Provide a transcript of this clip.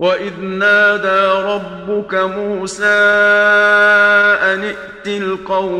وَإِذْ نَادَى رَبُّكَ مُوسَىٰ أَنِ ائْتِ الْقَوْمَ